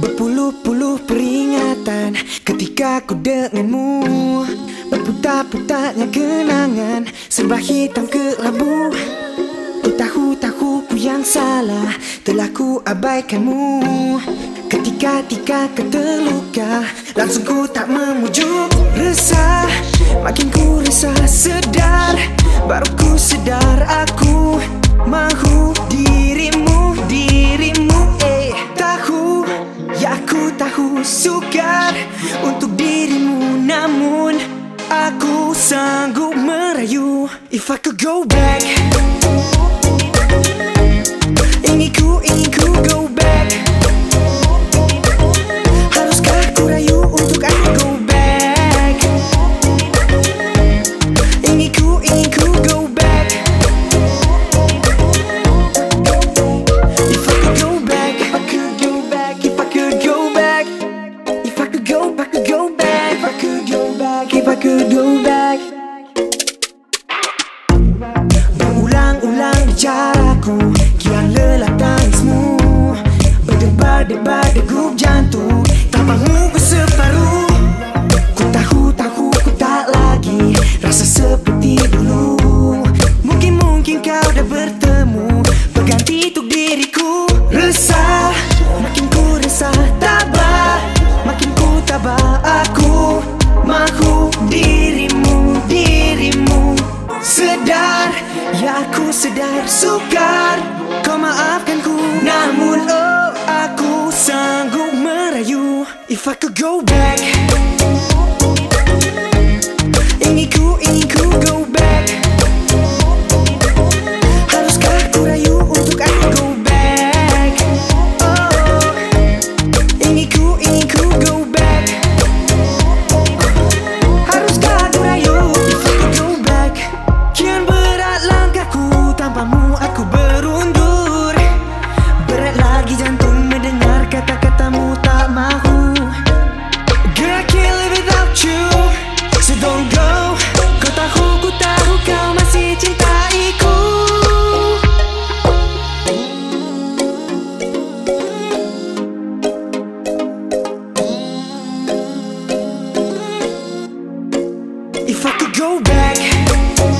Berpuluh-puluh peringatan ketika ku denganmu. Berputar-putarnya kenangan serba hitam kelabu Ku tahu-tahu ku yang salah telah ku abaikanmu. Ketika-tika keterluka langsung ku tak memujuk. Resah, makin ku resah sedar. Baru ku sedar aku sukar untuk dirimu. Namun aku sanggup merayu. If i could go back ingin ku ingin ku could go back. sedar Sukar. Kau maafkan ku Namun oh aku sanggup merayu. If I could go back Ingin ku, ingin ku go back.